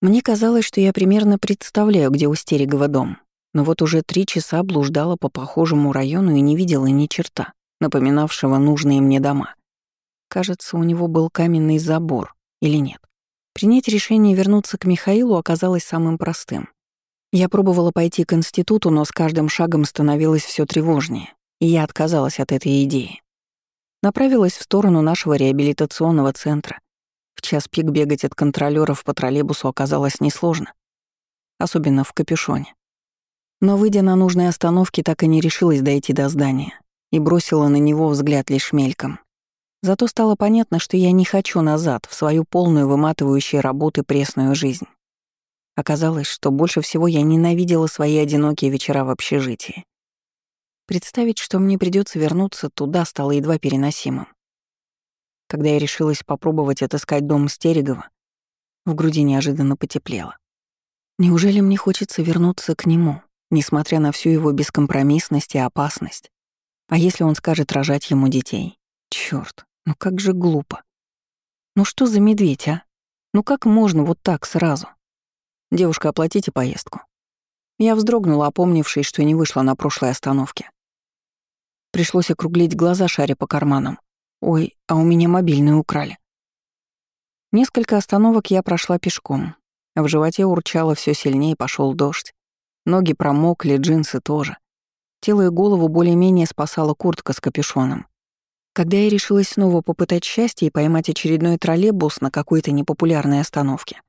Мне казалось, что я примерно представляю, где у Стерегова дом, но вот уже три часа блуждала по похожему району и не видела ни черта, напоминавшего нужные мне дома. Кажется, у него был каменный забор, или нет. Принять решение вернуться к Михаилу оказалось самым простым. Я пробовала пойти к институту, но с каждым шагом становилось все тревожнее, и я отказалась от этой идеи. Направилась в сторону нашего реабилитационного центра. В час пик бегать от контролёров по троллейбусу оказалось несложно, особенно в капюшоне. Но, выйдя на нужной остановке, так и не решилась дойти до здания и бросила на него взгляд лишь мельком. Зато стало понятно, что я не хочу назад, в свою полную выматывающую работы пресную жизнь. Оказалось, что больше всего я ненавидела свои одинокие вечера в общежитии. Представить, что мне придется вернуться туда, стало едва переносимым. Когда я решилась попробовать отыскать дом Стерегова, в груди неожиданно потеплело. Неужели мне хочется вернуться к нему, несмотря на всю его бескомпромиссность и опасность? А если он скажет рожать ему детей? Чёрт, ну как же глупо. Ну что за медведь, а? Ну как можно вот так сразу? «Девушка, оплатите поездку». Я вздрогнула, опомнившись, что не вышла на прошлой остановке. Пришлось округлить глаза, шаря по карманам. «Ой, а у меня мобильный украли». Несколько остановок я прошла пешком. В животе урчало все сильнее, пошел дождь. Ноги промокли, джинсы тоже. Тело и голову более-менее спасала куртка с капюшоном. Когда я решилась снова попытать счастье и поймать очередной троллейбус на какой-то непопулярной остановке,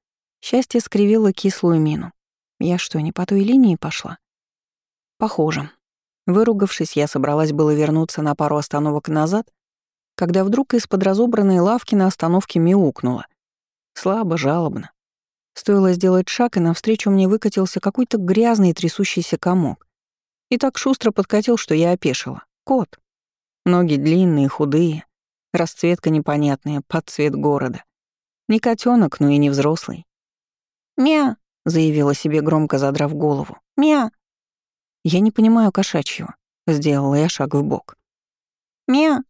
Счастье скривило кислую мину. Я что, не по той линии пошла? Похоже. Выругавшись, я собралась было вернуться на пару остановок назад, когда вдруг из-под разобранной лавки на остановке мяукнуло. Слабо, жалобно. Стоило сделать шаг, и навстречу мне выкатился какой-то грязный трясущийся комок. И так шустро подкатил, что я опешила. Кот. Ноги длинные, худые, расцветка непонятная, под цвет города. Не котенок, но и не взрослый. «Мя!» — заявила себе громко, задрав голову. «Мя!» «Я не понимаю кошачьего», — сделала я шаг в бок. «Мя!»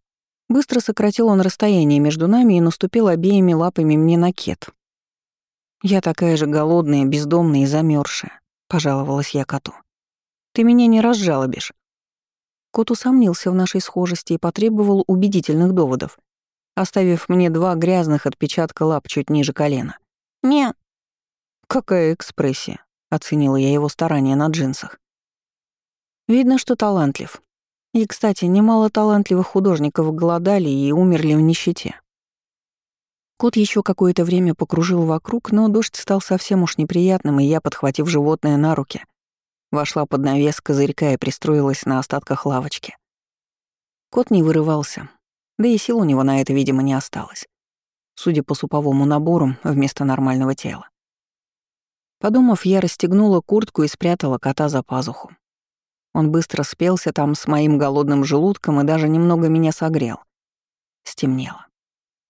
Быстро сократил он расстояние между нами и наступил обеими лапами мне на кет. «Я такая же голодная, бездомная и замерзшая, пожаловалась я коту. «Ты меня не разжалобишь». Кот усомнился в нашей схожести и потребовал убедительных доводов, оставив мне два грязных отпечатка лап чуть ниже колена. «Мя!» «Какая экспрессия», — оценила я его старания на джинсах. Видно, что талантлив. И, кстати, немало талантливых художников голодали и умерли в нищете. Кот еще какое-то время покружил вокруг, но дождь стал совсем уж неприятным, и я, подхватив животное на руки, вошла под навес козырька и пристроилась на остатках лавочки. Кот не вырывался, да и сил у него на это, видимо, не осталось. Судя по суповому набору вместо нормального тела. Подумав, я расстегнула куртку и спрятала кота за пазуху. Он быстро спелся там с моим голодным желудком и даже немного меня согрел. Стемнело.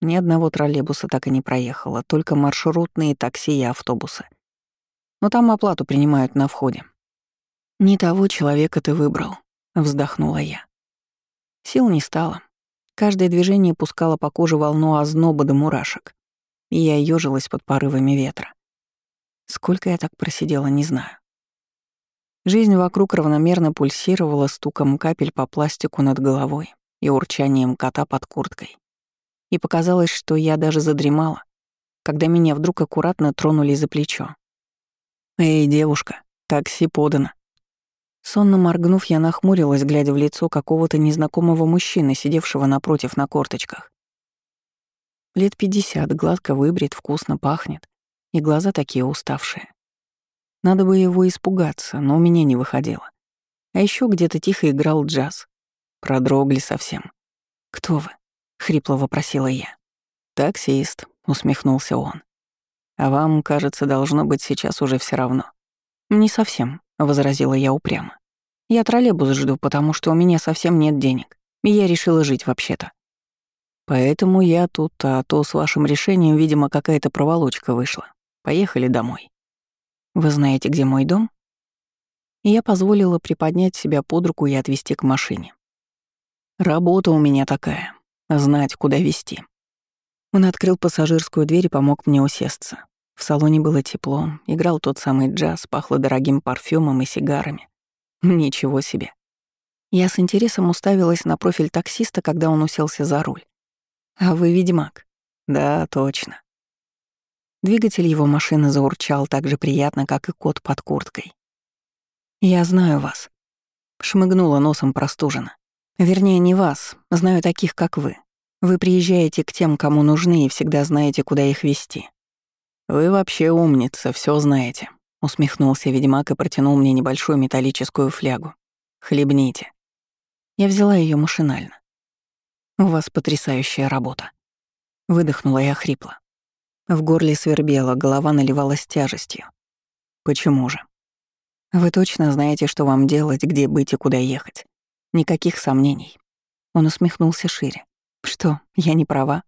Ни одного троллейбуса так и не проехало, только маршрутные такси и автобусы. Но там оплату принимают на входе. «Не того человека ты выбрал», — вздохнула я. Сил не стало. Каждое движение пускало по коже волну озноба до мурашек, и я ёжилась под порывами ветра. Сколько я так просидела, не знаю. Жизнь вокруг равномерно пульсировала стуком капель по пластику над головой и урчанием кота под курткой. И показалось, что я даже задремала, когда меня вдруг аккуратно тронули за плечо. «Эй, девушка, такси подано». Сонно моргнув, я нахмурилась, глядя в лицо какого-то незнакомого мужчины, сидевшего напротив на корточках. Лет пятьдесят, гладко выбрит, вкусно пахнет и глаза такие уставшие. Надо бы его испугаться, но у меня не выходило. А еще где-то тихо играл джаз. Продрогли совсем. «Кто вы?» — хрипло вопросила я. «Таксист», — усмехнулся он. «А вам, кажется, должно быть сейчас уже все равно». «Не совсем», — возразила я упрямо. «Я троллейбус жду, потому что у меня совсем нет денег, и я решила жить вообще-то». «Поэтому я тут, а то с вашим решением, видимо, какая-то проволочка вышла. Поехали домой. Вы знаете, где мой дом? И я позволила приподнять себя под руку и отвезти к машине. Работа у меня такая — знать, куда везти. Он открыл пассажирскую дверь и помог мне усесться. В салоне было тепло, играл тот самый джаз, пахло дорогим парфюмом и сигарами. Ничего себе. Я с интересом уставилась на профиль таксиста, когда он уселся за руль. «А вы ведьмак?» «Да, точно». Двигатель его машины заурчал так же приятно, как и кот под курткой. «Я знаю вас», — шмыгнула носом простужена. «Вернее, не вас, знаю таких, как вы. Вы приезжаете к тем, кому нужны, и всегда знаете, куда их вести. Вы вообще умница, все знаете», — усмехнулся ведьмак и протянул мне небольшую металлическую флягу. «Хлебните». Я взяла ее машинально. «У вас потрясающая работа». Выдохнула я хрипло. В горле свербело, голова наливалась тяжестью. Почему же? Вы точно знаете, что вам делать, где быть и куда ехать. Никаких сомнений. Он усмехнулся шире. Что, я не права?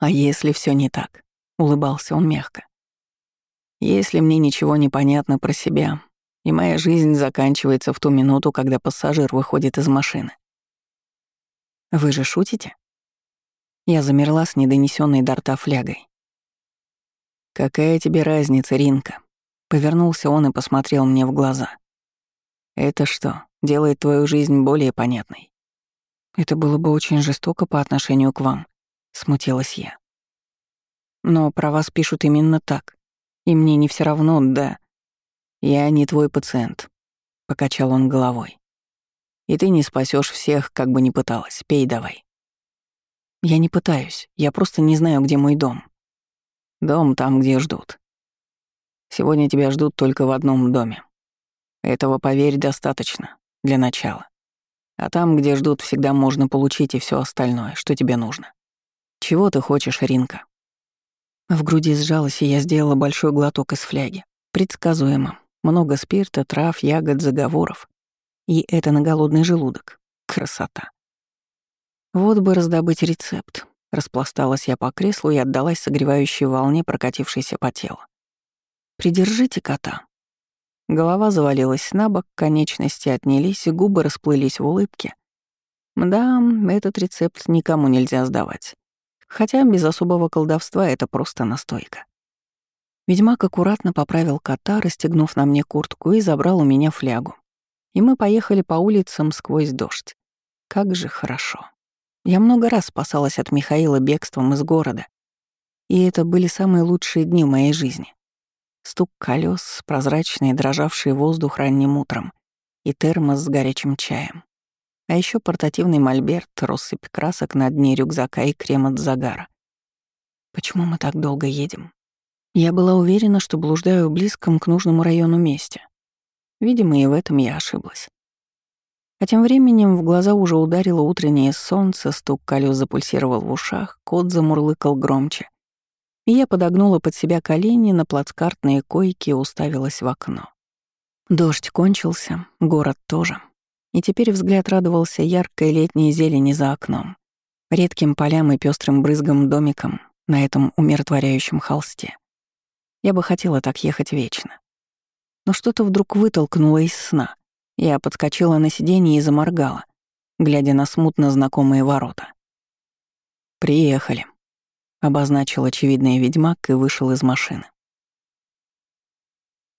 А если все не так? Улыбался он мягко. Если мне ничего не понятно про себя, и моя жизнь заканчивается в ту минуту, когда пассажир выходит из машины. Вы же шутите? Я замерла с недонесенной до рта флягой. «Какая тебе разница, Ринка?» Повернулся он и посмотрел мне в глаза. «Это что, делает твою жизнь более понятной?» «Это было бы очень жестоко по отношению к вам», — смутилась я. «Но про вас пишут именно так. И мне не все равно, да. Я не твой пациент», — покачал он головой. «И ты не спасешь всех, как бы ни пыталась. Пей давай». «Я не пытаюсь. Я просто не знаю, где мой дом», Дом там, где ждут. Сегодня тебя ждут только в одном доме. Этого, поверь, достаточно для начала. А там, где ждут, всегда можно получить и все остальное, что тебе нужно. Чего ты хочешь, Ринка? В груди сжалась, и я сделала большой глоток из фляги. Предсказуемо. Много спирта, трав, ягод, заговоров. И это на голодный желудок. Красота. Вот бы раздобыть рецепт. Распласталась я по креслу и отдалась согревающей волне, прокатившейся по телу. «Придержите кота». Голова завалилась на бок, конечности отнялись, и губы расплылись в улыбке. Да, этот рецепт никому нельзя сдавать. Хотя без особого колдовства это просто настойка. Ведьмак аккуратно поправил кота, расстегнув на мне куртку и забрал у меня флягу. И мы поехали по улицам сквозь дождь. Как же хорошо. Я много раз спасалась от Михаила бегством из города, и это были самые лучшие дни моей жизни. Стук колес, прозрачный дрожавший воздух ранним утром и термос с горячим чаем. А еще портативный мольберт, россыпь красок на дне рюкзака и крем от загара. Почему мы так долго едем? Я была уверена, что блуждаю близком к нужному району месте. Видимо, и в этом я ошиблась. А тем временем в глаза уже ударило утреннее солнце, стук колес запульсировал в ушах, кот замурлыкал громче. И я подогнула под себя колени на плацкартные койки и уставилась в окно. Дождь кончился, город тоже. И теперь взгляд радовался яркой летней зелени за окном, редким полям и пестрым брызгам домиком на этом умиротворяющем холсте. Я бы хотела так ехать вечно. Но что-то вдруг вытолкнуло из сна — я подскочила на сиденье и заморгала, глядя на смутно знакомые ворота. «Приехали», — обозначил очевидный ведьмак и вышел из машины.